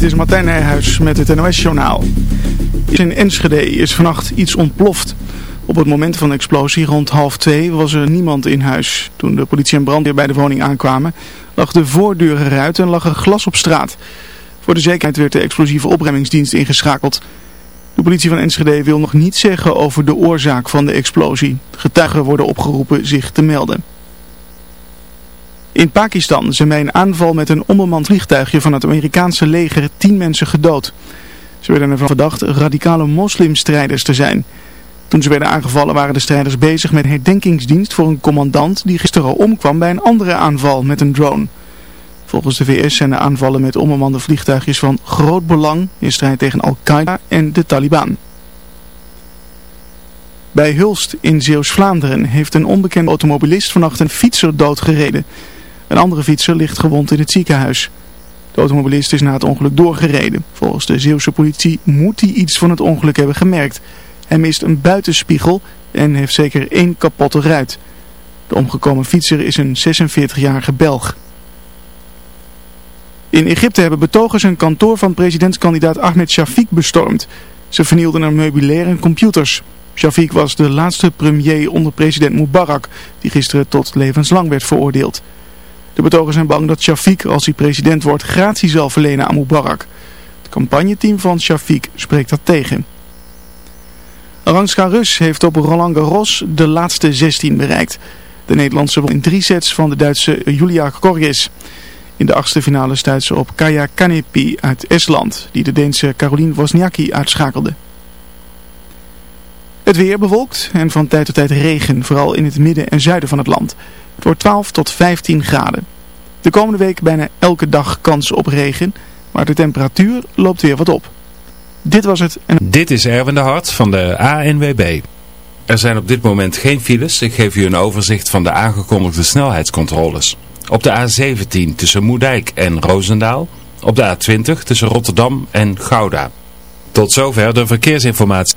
dit is Martijn Nijhuis met het NOS-journaal. In Enschede is vannacht iets ontploft. Op het moment van de explosie rond half twee was er niemand in huis. Toen de politie en brandweer bij de woning aankwamen, lag de voordeur eruit en lag er glas op straat. Voor de zekerheid werd de explosieve opremmingsdienst ingeschakeld. De politie van Enschede wil nog niets zeggen over de oorzaak van de explosie. Getuigen worden opgeroepen zich te melden. In Pakistan zijn bij een aanval met een onbemand vliegtuigje van het Amerikaanse leger tien mensen gedood. Ze werden ervan verdacht radicale moslimstrijders te zijn. Toen ze werden aangevallen waren de strijders bezig met herdenkingsdienst voor een commandant die gisteren al omkwam bij een andere aanval met een drone. Volgens de VS zijn de aanvallen met onbemande vliegtuigjes van groot belang in strijd tegen Al-Qaeda en de Taliban. Bij Hulst in Zeeuws-Vlaanderen heeft een onbekende automobilist vannacht een fietser doodgereden. Een andere fietser ligt gewond in het ziekenhuis. De automobilist is na het ongeluk doorgereden. Volgens de Zeeuwse politie moet hij iets van het ongeluk hebben gemerkt. Hij mist een buitenspiegel en heeft zeker één kapotte ruit. De omgekomen fietser is een 46-jarige Belg. In Egypte hebben betogers een kantoor van presidentskandidaat Ahmed Shafiq bestormd. Ze vernielden er meubilair en computers. Shafiq was de laatste premier onder president Mubarak, die gisteren tot levenslang werd veroordeeld. De betogers zijn bang dat Shafiq, als hij president wordt, gratie zal verlenen aan Mubarak. Het campagneteam van Shafiq spreekt dat tegen. Arantxa Rus heeft op Roland Garros de laatste 16 bereikt. De Nederlandse won in drie sets van de Duitse Julia Korgis. In de achtste finale stuit ze op Kaya Kanepi uit Estland, die de Deense Caroline Wozniacki uitschakelde. Het weer bewolkt en van tijd tot tijd regen, vooral in het midden en zuiden van het land. Wordt 12 tot 15 graden. De komende week bijna elke dag kans op regen, maar de temperatuur loopt weer wat op. Dit was het. En... Dit is Erwin de Hart van de ANWB. Er zijn op dit moment geen files. Ik geef u een overzicht van de aangekondigde snelheidscontroles. Op de A17 tussen Moerdijk en Roosendaal. Op de A20 tussen Rotterdam en Gouda. Tot zover de verkeersinformatie.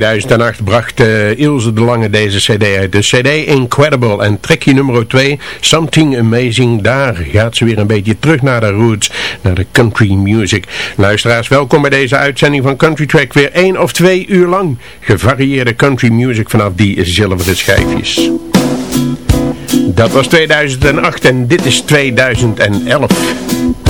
2008 bracht eh, Ilse de Lange deze cd uit. De cd Incredible en trekje nummer 2, Something Amazing. Daar gaat ze weer een beetje terug naar de roots, naar de country music. Luisteraars, welkom bij deze uitzending van Country Track. Weer één of twee uur lang gevarieerde country music vanaf die zilveren schijfjes. Dat was 2008 en dit is 2011.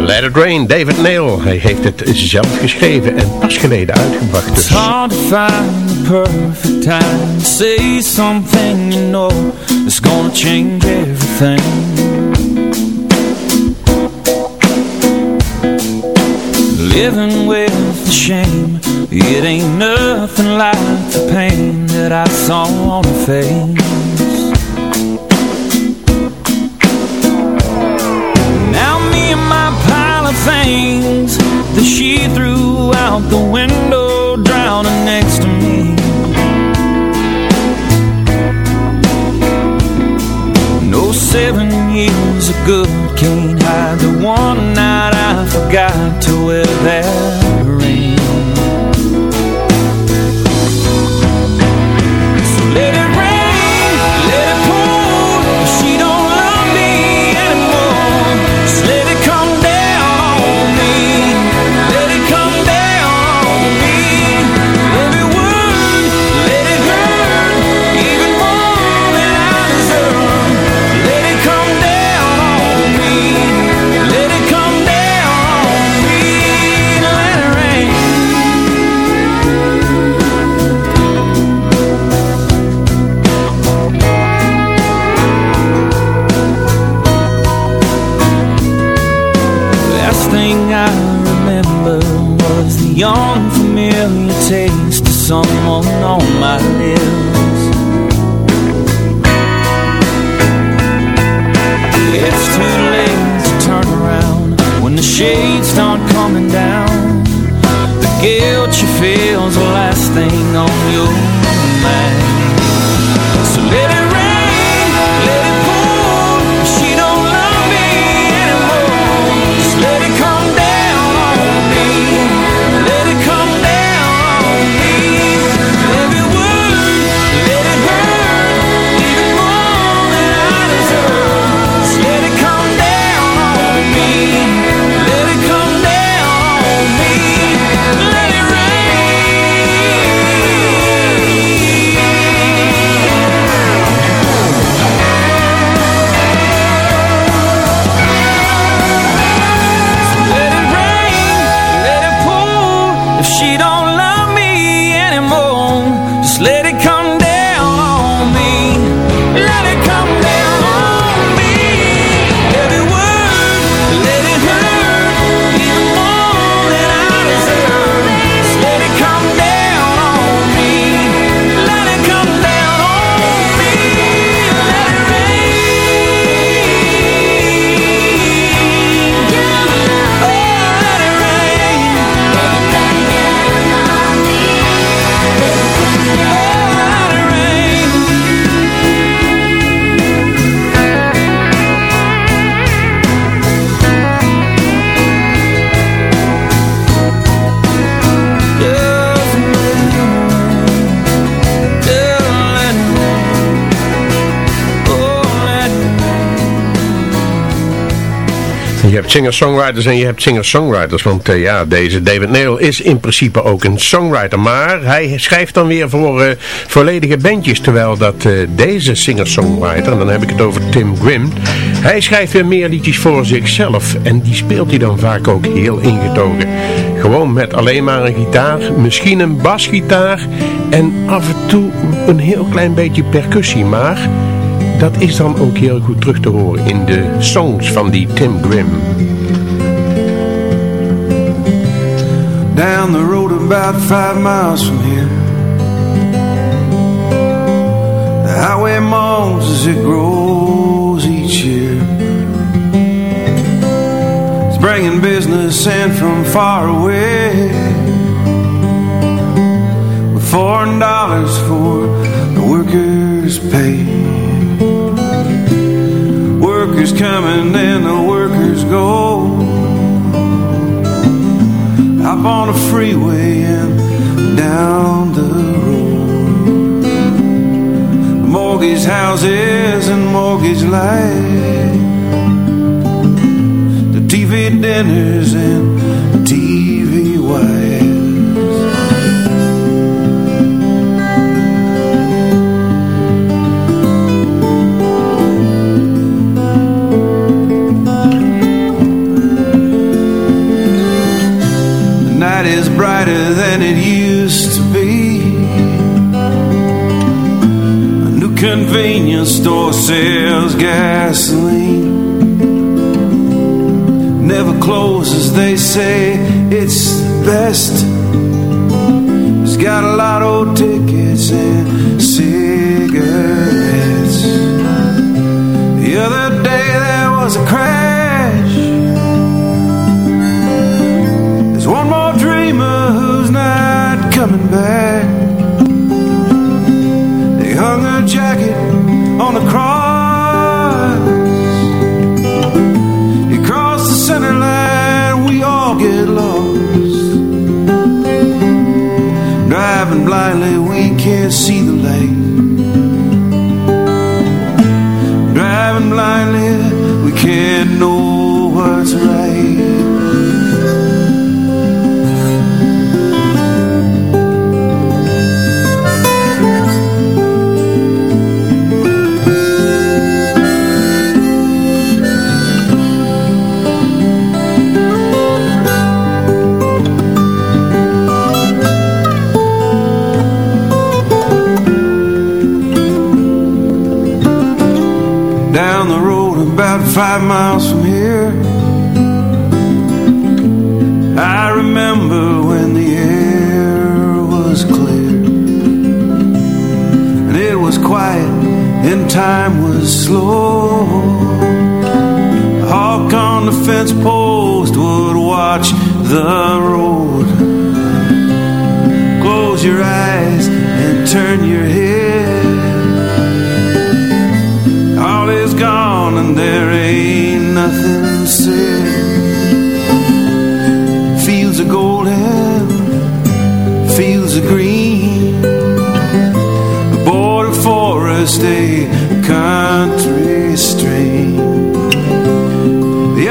Let It Rain, David Neil. Hij heeft het zelf geschreven en pas geleden uitgebracht. It's Dus. hard to find the perfect time say something you know that's gonna change everything. Living with the shame, it ain't nothing like the pain that I saw on her face. My pile of things that she threw out the window drowning next to me. No seven years of good can't hide the one night I forgot to wear that taste of someone Je hebt singer-songwriters en je hebt singer-songwriters. Want uh, ja, deze David Neil is in principe ook een songwriter. Maar hij schrijft dan weer voor uh, volledige bandjes. Terwijl dat uh, deze singer-songwriter, en dan heb ik het over Tim Grimm. Hij schrijft weer meer liedjes voor zichzelf. En die speelt hij dan vaak ook heel ingetogen. Gewoon met alleen maar een gitaar, misschien een basgitaar. En af en toe een heel klein beetje percussie. Maar dat is dan ook heel goed terug te horen in de songs van die Tim Grimm. Down the road about five miles from here. The highway moans as it grows each year. It's business in from far away. With foreign dollars for the workers' pay workers coming and the workers go. Up on the freeway and down the road. Mortgage houses and mortgage lights. The TV dinners and than it used to be. A new convenience store sells gasoline. Never closes, they say it's the best. It's got a lot of tickets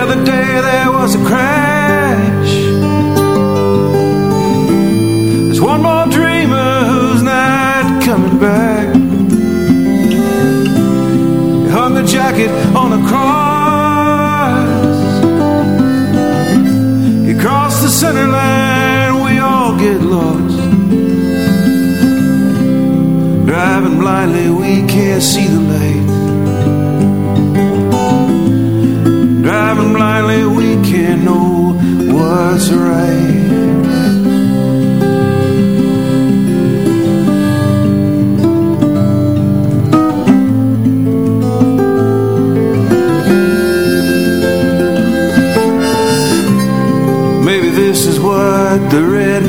other day there was a crash. There's one more dreamer who's not coming back He hung a jacket on a cross. He crossed the center line, we all get lost. Driving blindly, we can't see the light. What's right. Maybe this is what the red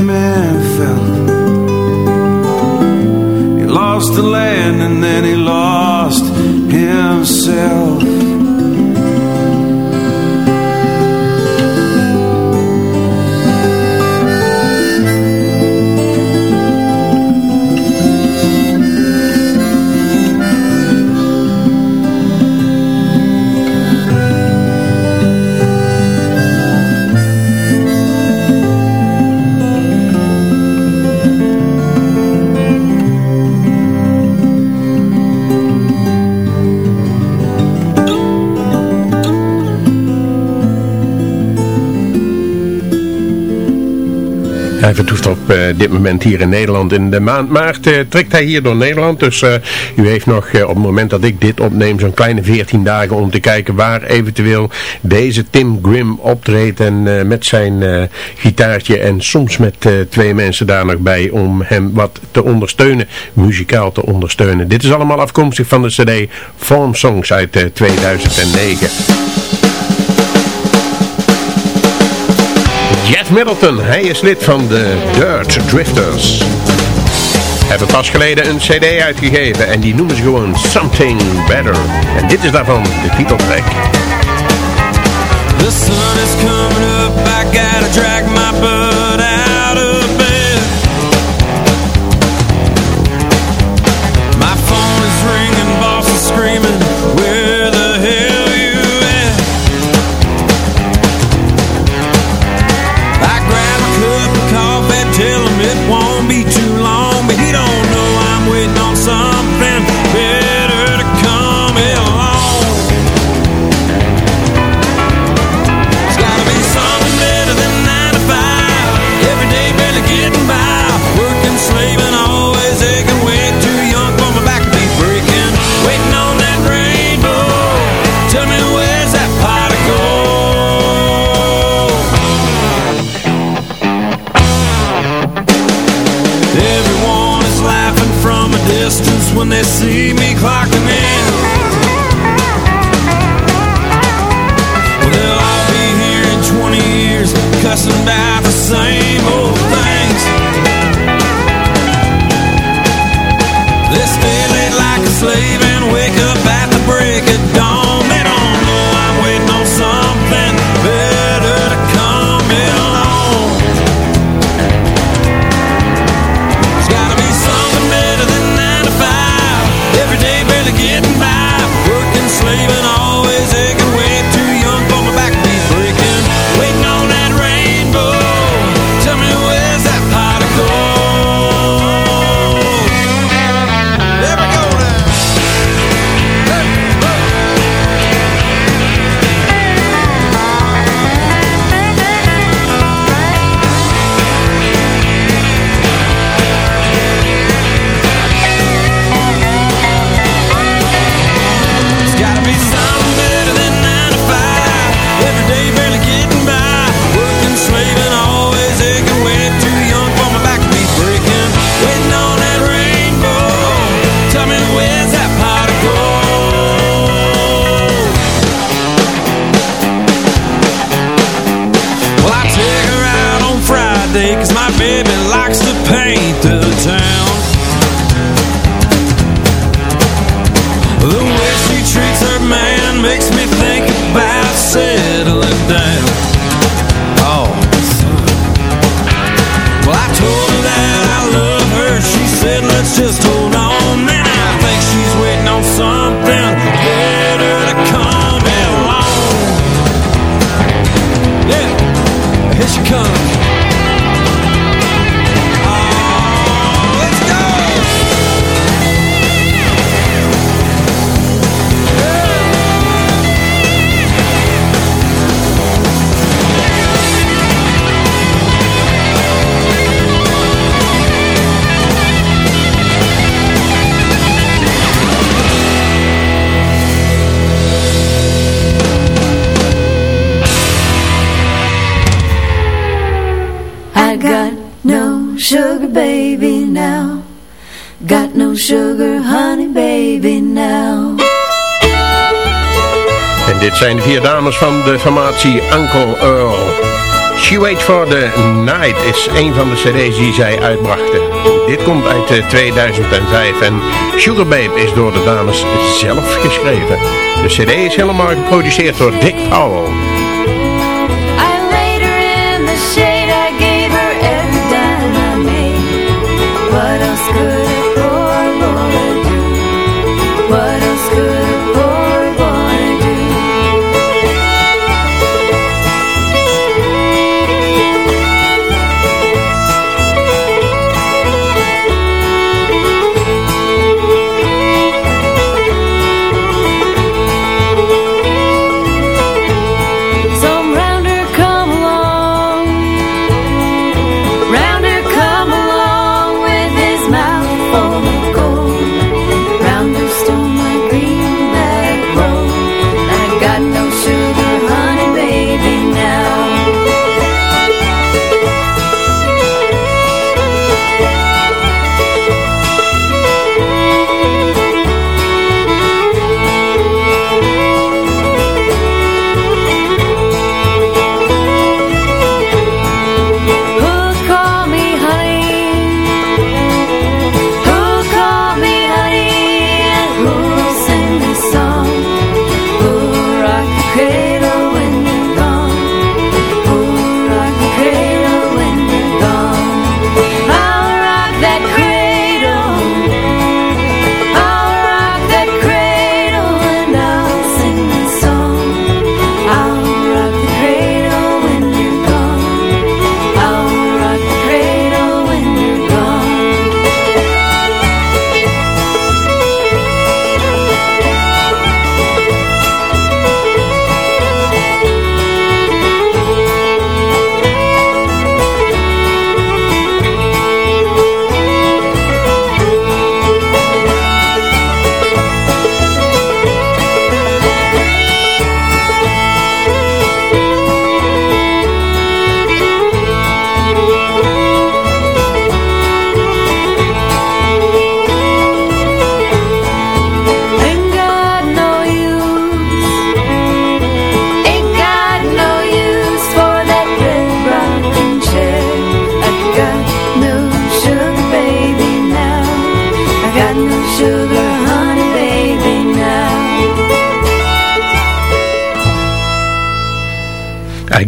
Vertoeft op uh, dit moment hier in Nederland. In de maand maart uh, trekt hij hier door Nederland. Dus uh, u heeft nog op het moment dat ik dit opneem zo'n kleine 14 dagen om te kijken waar eventueel deze Tim Grimm optreedt. En met zijn gitaartje en soms met twee mensen daar nog bij om hem wat te ondersteunen. Muzikaal te ondersteunen. Dit is allemaal afkomstig van de cd Form Songs uit 2009. Jeff Middleton, hij is lid van de Dirt Drifters. Hebben pas geleden een cd uitgegeven en die noemen ze gewoon Something Better. En dit is daarvan de titeltrack. The sun is coming up, I gotta drag my butt passing back. Got no sugar honey baby now. En dit zijn de vier dames van de formatie Uncle Earl. She Waits for the Night is een van de cd's die zij uitbrachten. Dit komt uit eh, 2005 en Sugar Babe is door de dames zelf geschreven. De cd is helemaal geproduceerd door Dick Powell.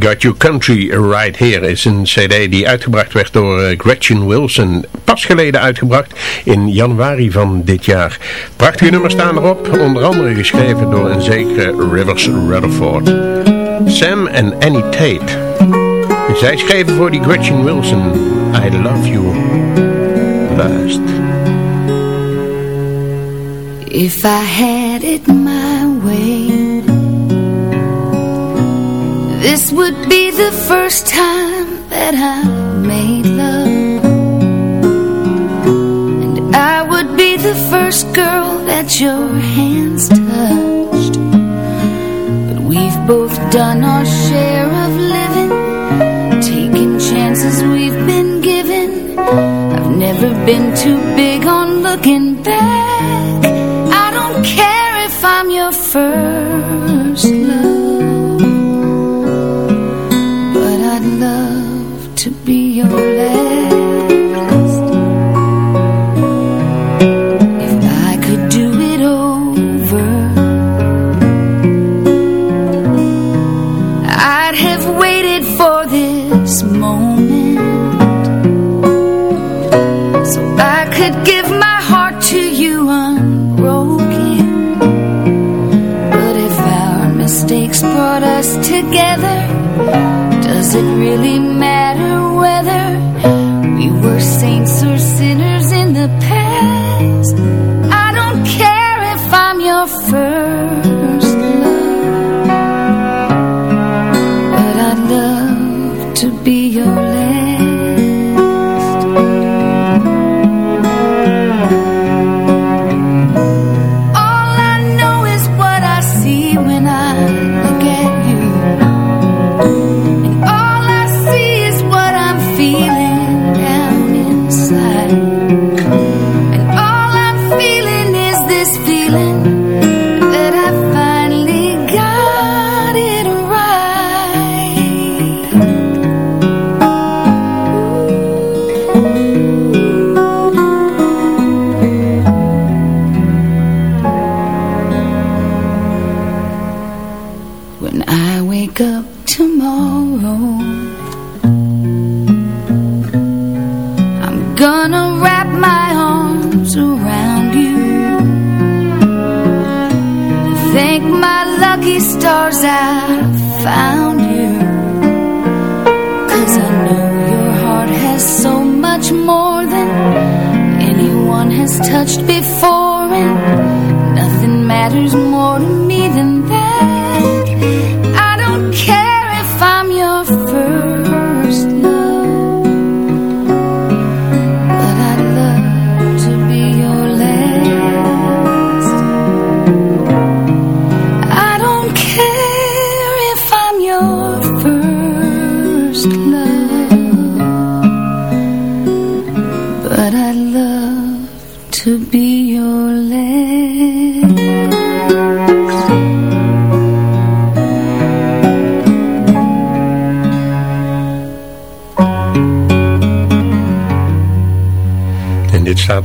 Got Your Country Right Here is een cd die uitgebracht werd door eh, Gretchen Wilson. Pas geleden uitgebracht in januari van dit jaar. Prachtige nummers staan erop, onder andere geschreven door een zekere Rivers Rutherford. Sam en Annie Tate. Zij schreven voor die Gretchen Wilson I Love You Last. If I had it my This would be the first time that I made love. And I would be the first girl that your hands touched. But we've both done our share of living Taking chances we've been given. I've never been too big on looking back. I don't care if I'm your first love mistakes brought us together does it really matter to be found you. Cause I know your heart has so much more than anyone has touched before And nothing matters more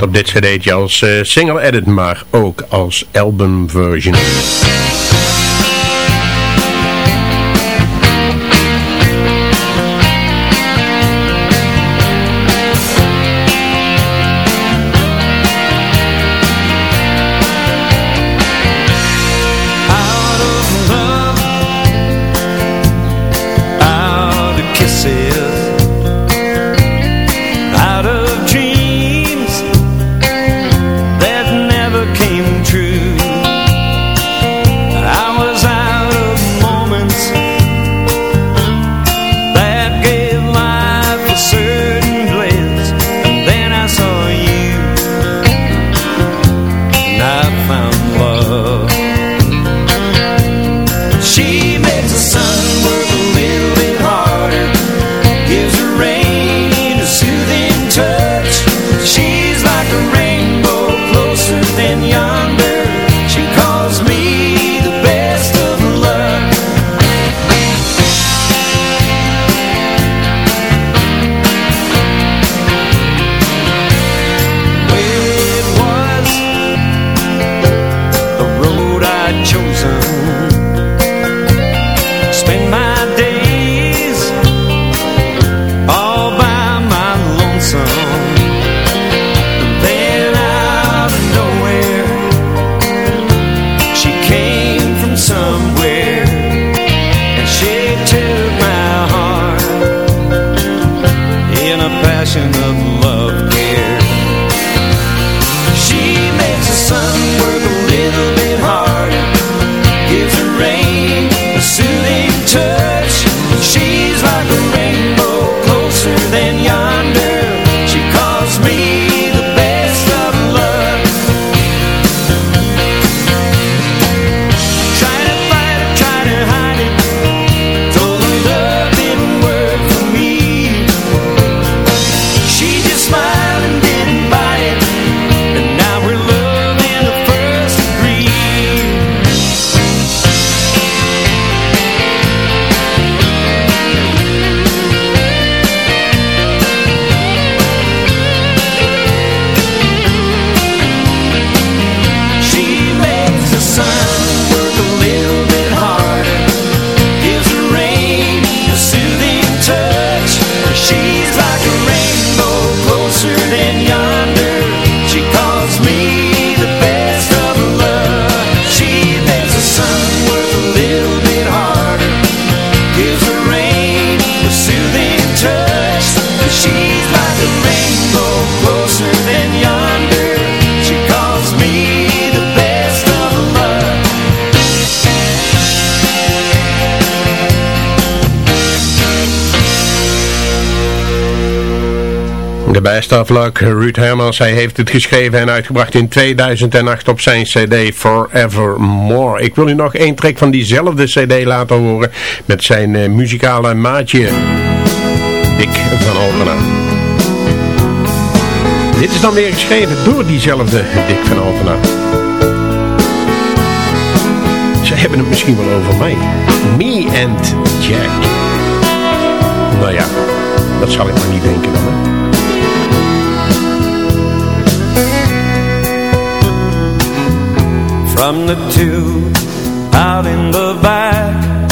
op dit cd'tje als eh, single edit, maar ook als album bij luck Ruud Hermans, hij heeft het geschreven en uitgebracht in 2008 op zijn cd Forevermore. Ik wil u nog één track van diezelfde cd laten horen met zijn eh, muzikale maatje Dick van Altena. Dit is dan weer geschreven door diezelfde Dick van Altena. Ze hebben het misschien wel over mij. Me and Jack. Nou ja, dat zal ik maar niet denken dan. from the two out in the back.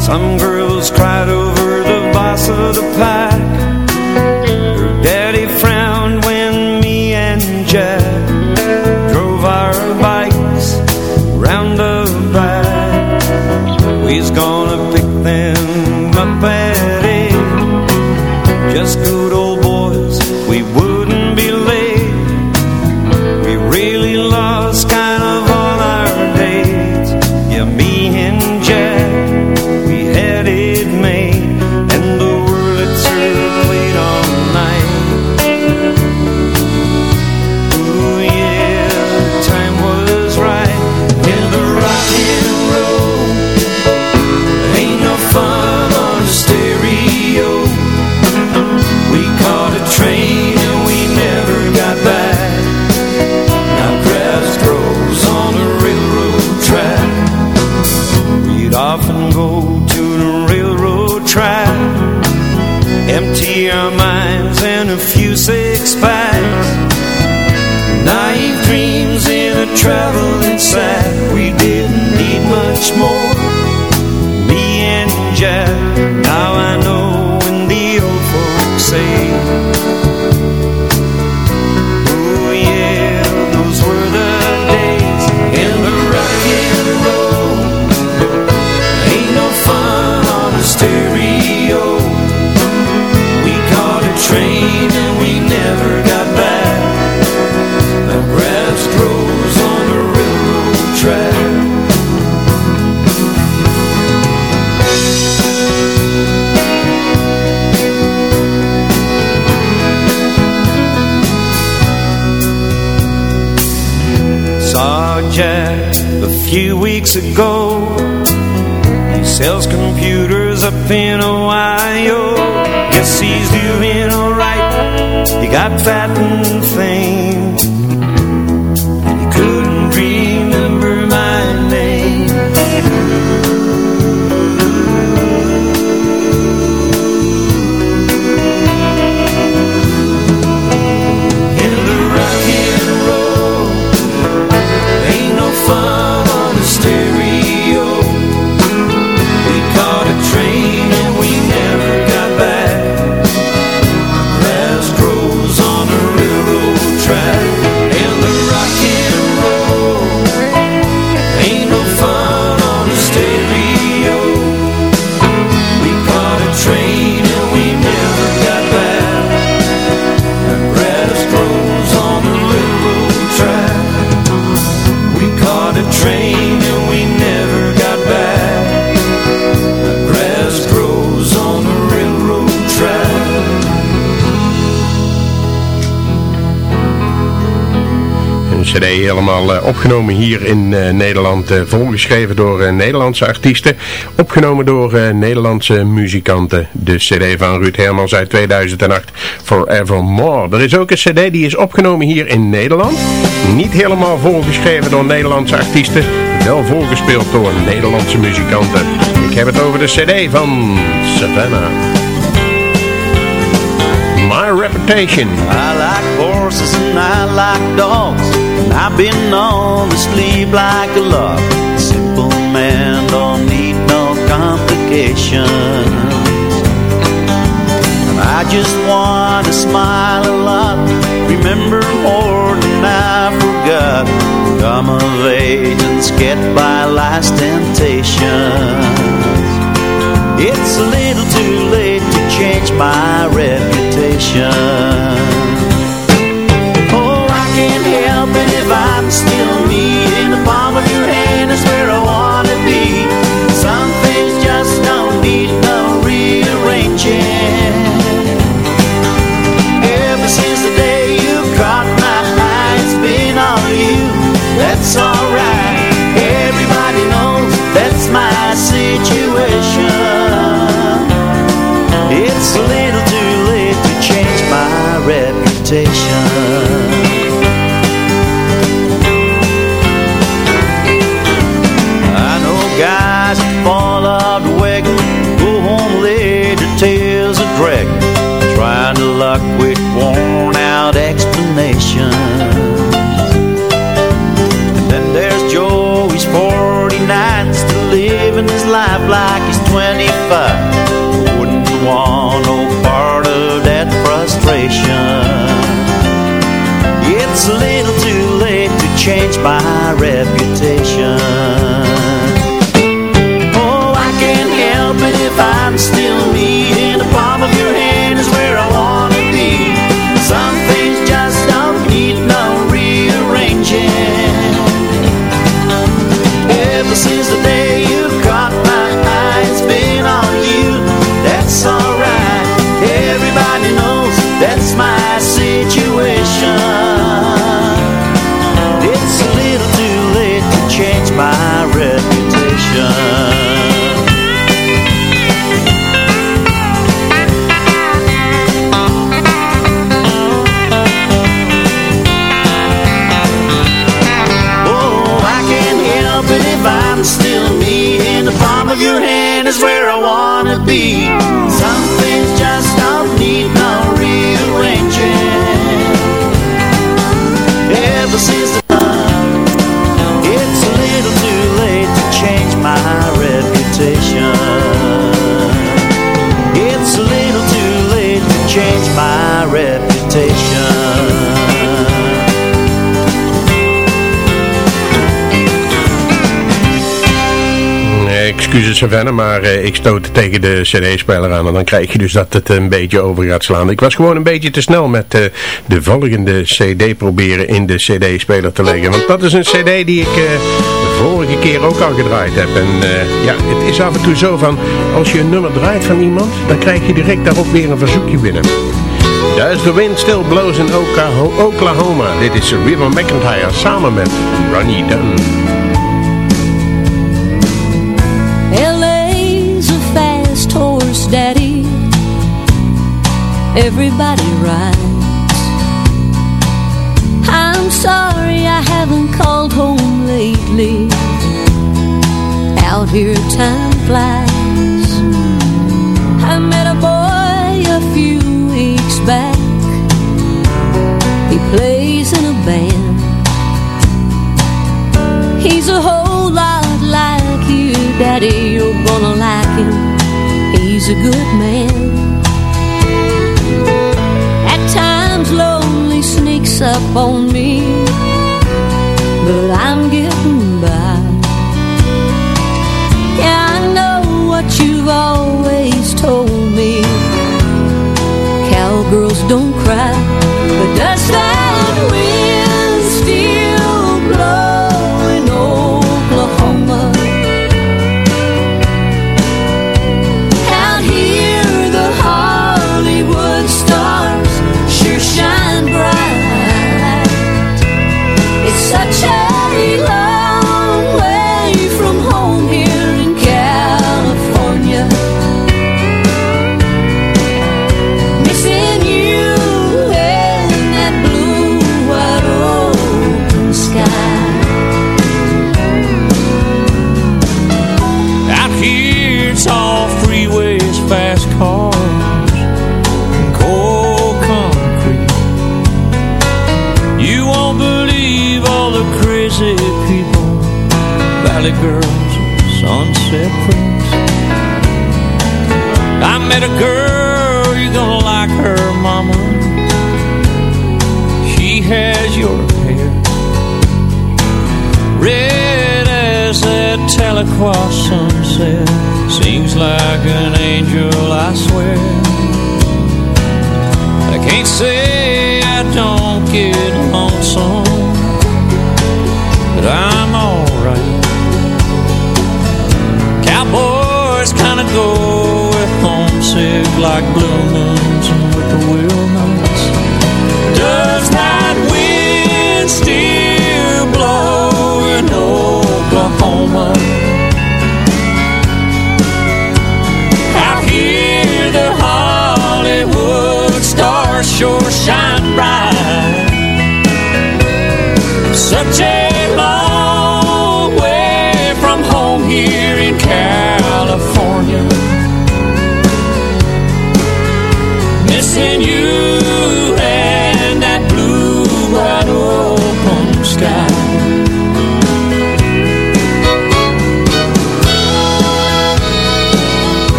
Some girls cried over the boss of the pack. Her daddy frowned when me and Jack helemaal eh, opgenomen hier in uh, Nederland. Uh, volgeschreven door Nederlandse artiesten. Opgenomen door Nederlandse muzikanten. De cd van Ruud Hermans uit 2008, Forevermore. Er is ook een cd die is opgenomen hier in Nederland. Niet helemaal volgeschreven door Nederlandse artiesten. Wel volgespeeld door Nederlandse muzikanten. Ik heb het over de cd van Savannah. My Reputation. I like horses and I like dogs. I've been known to sleep like a log. Simple man don't need no complications. I just want to smile a lot. Remember more than I forgot. Come of age and skate by life's temptations. It's a little too late to change my reputation It's a little too late to change my reputation be Excuses Savannah, maar eh, ik stoot tegen de cd-speler aan en dan krijg je dus dat het een beetje over gaat slaan. Ik was gewoon een beetje te snel met eh, de volgende cd proberen in de cd-speler te leggen. Want dat is een cd die ik de vorige keer ook al gedraaid heb. En ja, het is af en toe zo van, als je een nummer draait van iemand, dan krijg je direct daarop weer een verzoekje binnen. Does the wind still blows in Oklahoma? Dit is River McIntyre samen met Ronnie Dunn. Everybody rides. I'm sorry I haven't called home lately. Out here, time flies. I met a boy a few weeks back. He plays in a band. He's a whole lot like you, Daddy. You're gonna like him. He's a good man. Up on me,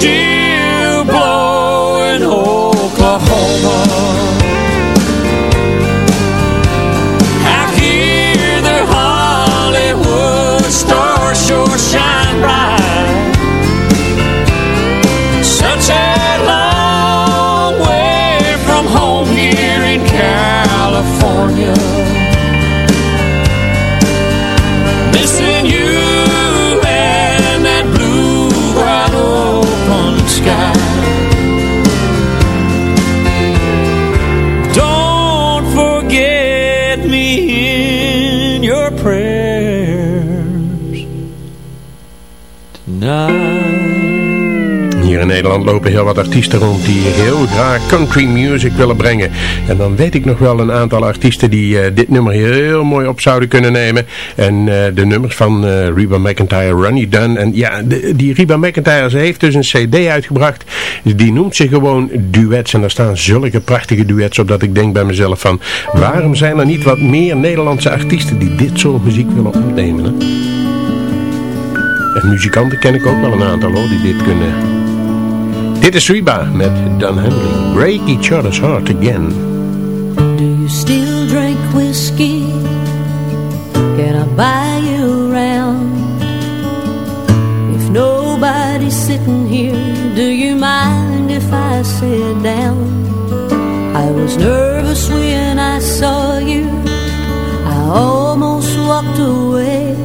street Nederland lopen heel wat artiesten rond die heel graag country music willen brengen. En dan weet ik nog wel een aantal artiesten die eh, dit nummer heel mooi op zouden kunnen nemen. En eh, de nummers van eh, Reba McIntyre, Ronnie Dunn. En ja, die Reba McIntyre, ze heeft dus een cd uitgebracht. Die noemt zich gewoon duets. En daar staan zulke prachtige duets op dat ik denk bij mezelf van... Waarom zijn er niet wat meer Nederlandse artiesten die dit soort muziek willen opnemen? En muzikanten ken ik ook wel een aantal hoor, die dit kunnen... Dit is Reba met Dan Henley. Break each other's heart again. Do you still drink whiskey? Can I buy you around? If nobody's sitting here, do you mind if I sit down? I was nervous when I saw you. I almost walked away.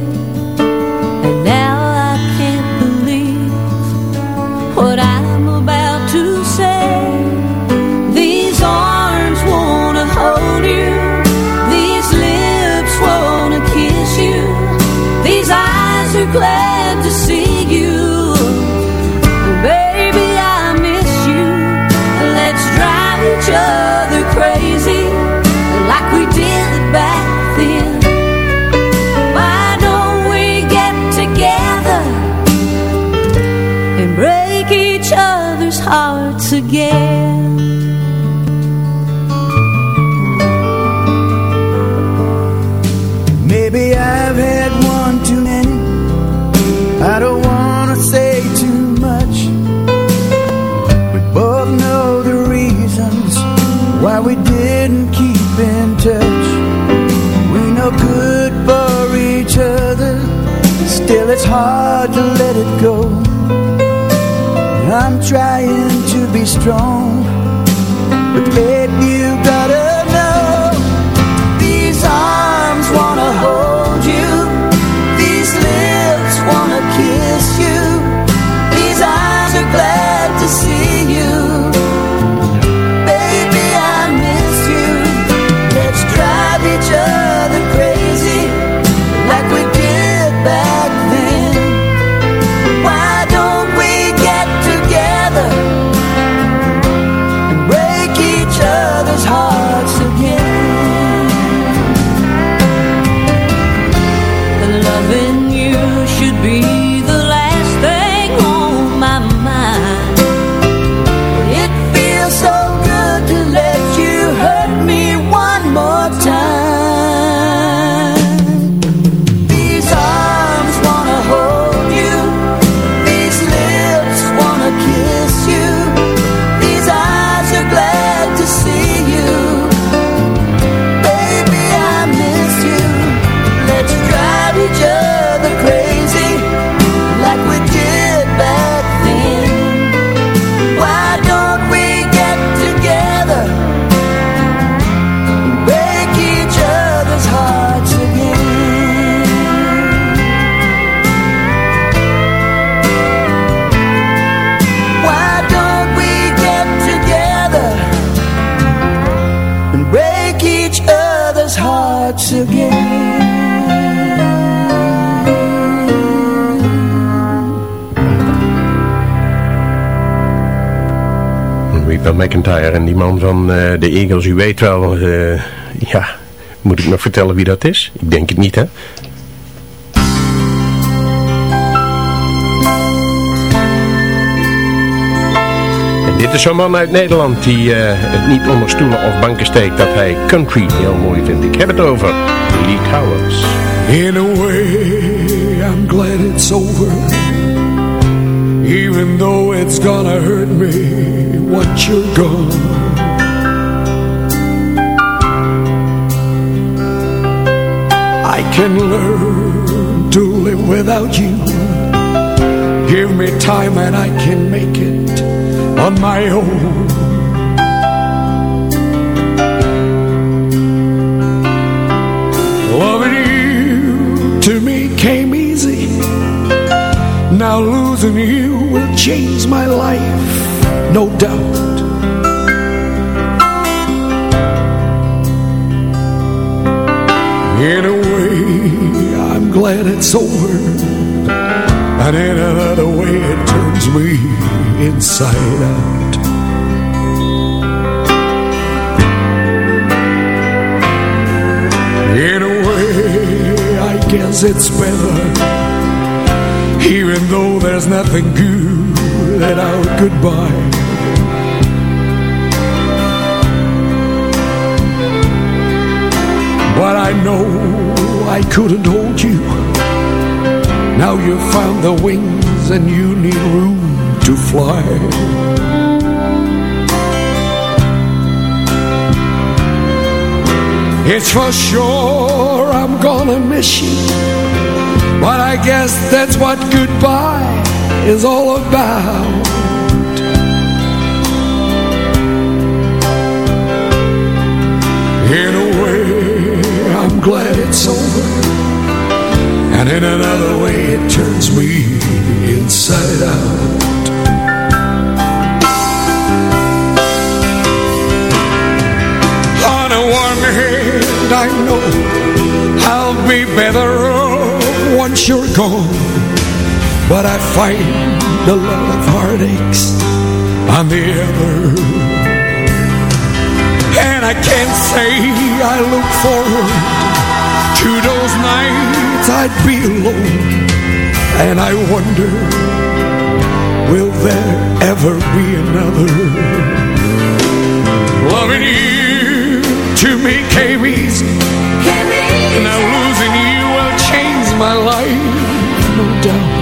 Trying to be strong, McIntyre en die man van eh, de Eagles, u weet wel, eh, ja, moet ik nog vertellen wie dat is? Ik denk het niet, hè? En dit is zo'n man uit Nederland die eh, het niet onder stoelen of banken steekt dat hij country heel mooi vindt. Ik heb het over Lee Towers. In a way, I'm glad it's over. Even though it's gonna hurt me once you're gone. I can learn to live without you. Give me time and I can make it on my own. Loving you to me came easy. Now losing you will change my life, no doubt. In a way, I'm glad it's over. And in another way, it turns me inside out. In a way, I guess it's better. Even though there's nothing good our goodbye. But I know I couldn't hold you. Now you've found the wings and you need room to fly. It's for sure I'm gonna miss you. But I guess that's what goodbye is all about. In a way, I'm glad it's over. And in another way, it turns me inside out. On the one hand, I know I'll be better off once you're gone. But I find a lot of heartaches on the other. And I can't say I look forward to those nights I'd be alone. And I wonder, will there ever be another? Loving you to me came easy. Now losing you will change my life, no doubt.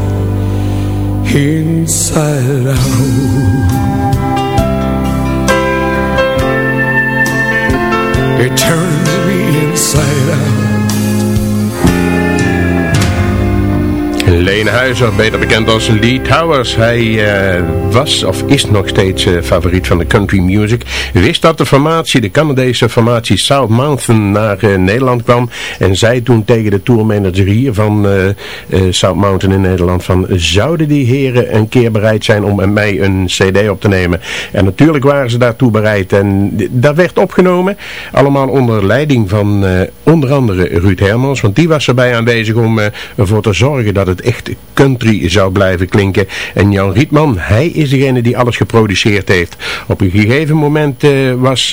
inside out. It turns me inside out. Leen Huizer, beter bekend als Lee Towers. Hij eh, was of is nog steeds eh, favoriet van de country music. Wist dat de formatie, de Canadese formatie South Mountain naar eh, Nederland kwam. En zei toen tegen de tourmanager hier van South Mountain in Nederland van... Zouden die heren een keer bereid zijn om mij een cd op te nemen? En natuurlijk waren ze daartoe bereid. En dat werd opgenomen. Allemaal onder leiding van onder andere Ruud Hermans. Want die was erbij aanwezig om ervoor te zorgen dat het echt country zou blijven klinken. En Jan Rietman, hij is degene die alles geproduceerd heeft. Op een gegeven moment uh, was,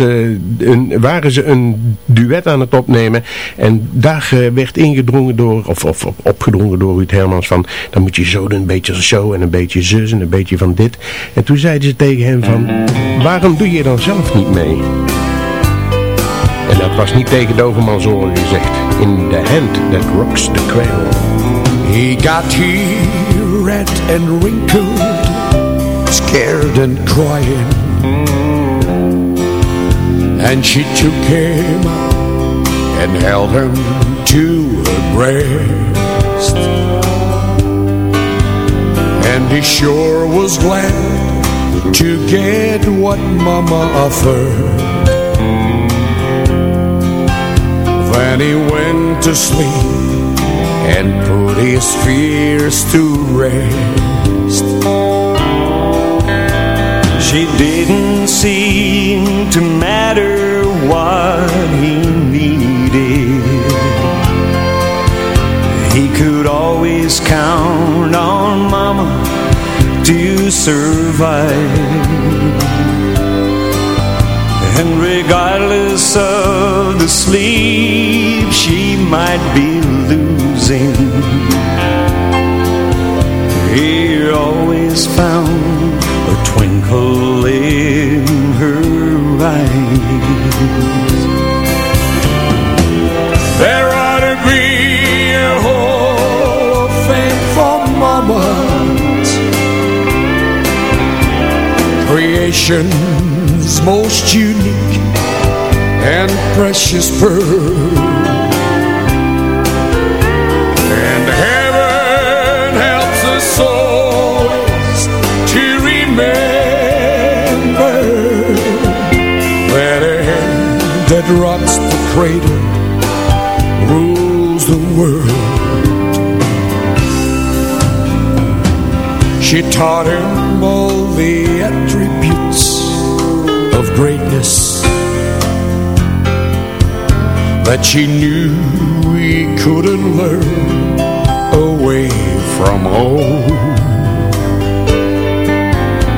een, waren ze een duet aan het opnemen. En daar uh, werd ingedrongen door, of, of, opgedrongen door Ruud Hermans van, dan moet je zo een beetje zo en een beetje zus en een beetje van dit. En toen zeiden ze tegen hem van, waarom doe je dan zelf niet mee? En dat was niet tegen Dovermans oren gezegd. In the hand that rocks the cradle. He got here red and wrinkled, scared and crying. And she took him up and held him to her breast. And he sure was glad to get what Mama offered. Then he went to sleep and put his fears to rest. She didn't seem to matter what he needed. He could always count on Mama to survive. And regardless of the sleep she might be losing, he always found a twinkle in her eyes. There ought to be a hall of fame for mamas. Creation's most unique and precious pearl. Rules the world. She taught him all the attributes of greatness that she knew he couldn't learn away from home.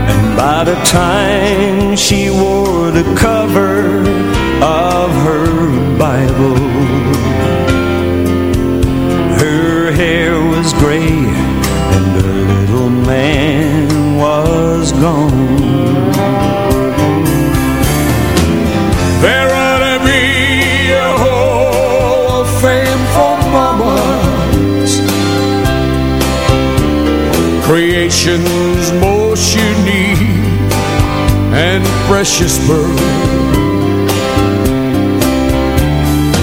And by the time she wore the cover Creation's most unique and precious pearl.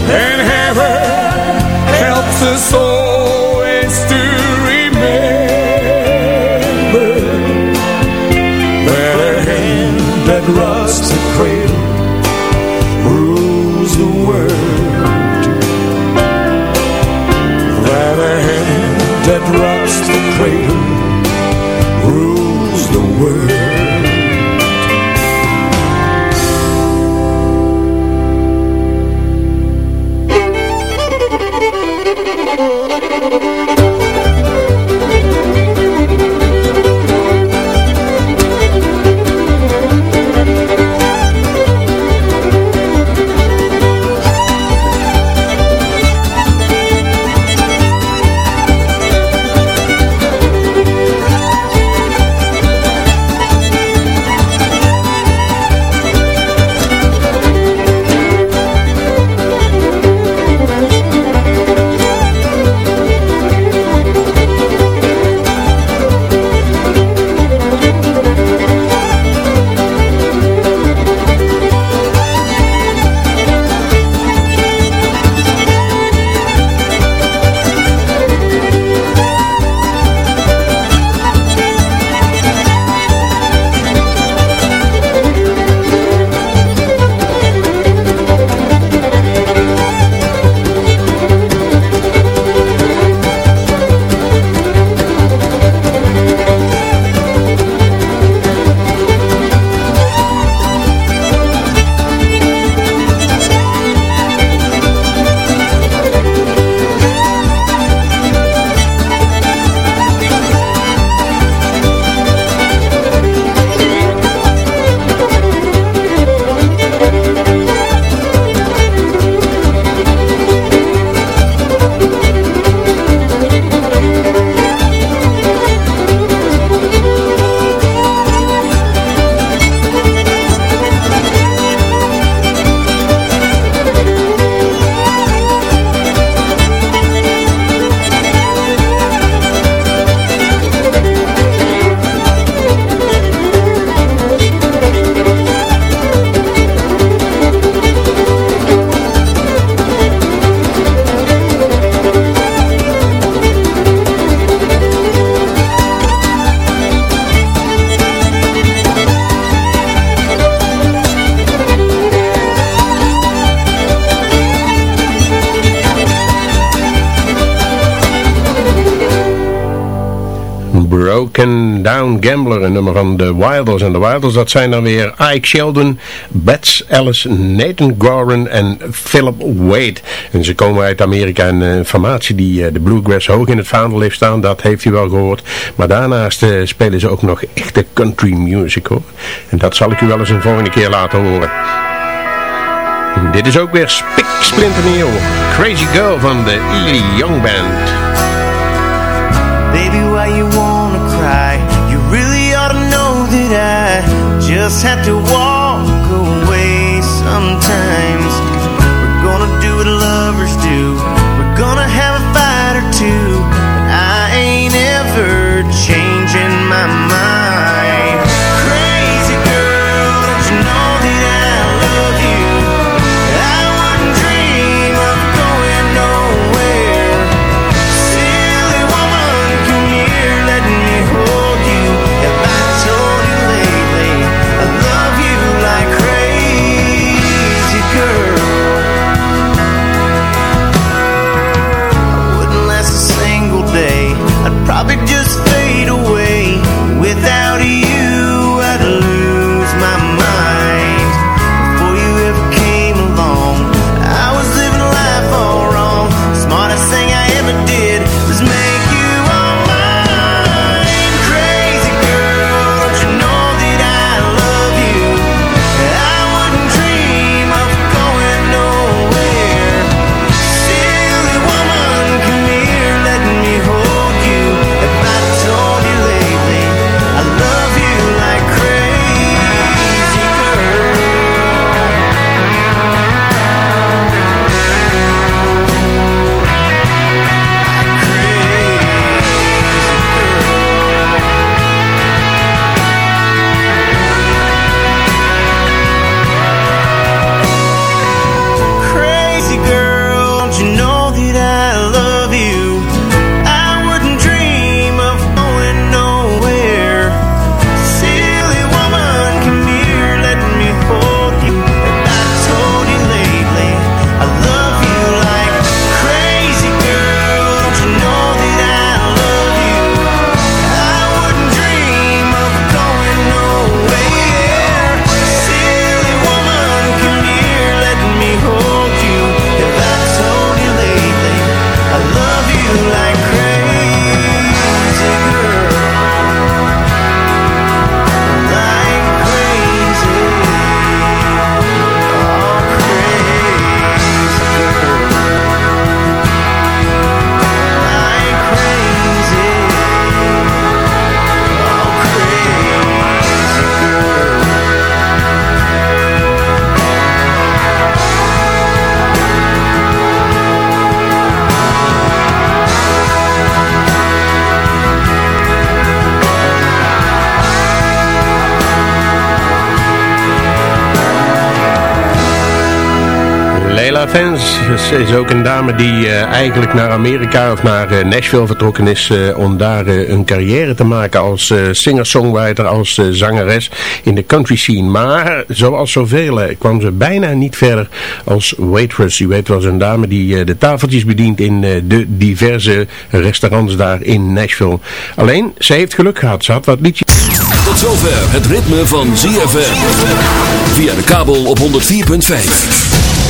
And heaven helps us always Gambler, een nummer van de Wilders. En de Wilders, dat zijn dan weer Ike Sheldon, Bets Ellis, Nathan Goran en Philip Wade. En ze komen uit Amerika en een formatie die eh, de Bluegrass hoog in het vaandel heeft staan, dat heeft u wel gehoord. Maar daarnaast eh, spelen ze ook nog echte country music hoor. En dat zal ik u wel eens een volgende keer laten horen. Dit is ook weer spik splinternieuw. Crazy Girl van de Ely Young Band. Baby, why you wanna cry? Just had to walk Leila Vance is- ook een dame die eh, eigenlijk naar Amerika of naar eh, Nashville vertrokken is eh, om daar een carrière te maken als singer-songwriter, als zangeres in de country scene. Maar zoals zoveel kwam ze bijna niet verder als waitress. U weet wel, zo'n dame die de tafeltjes bedient in de diverse restaurants daar in Nashville. Alleen, ze heeft geluk gehad. Ze had wat liedjes. Tot zover het ritme van ZFM. Via de kabel op 104.5.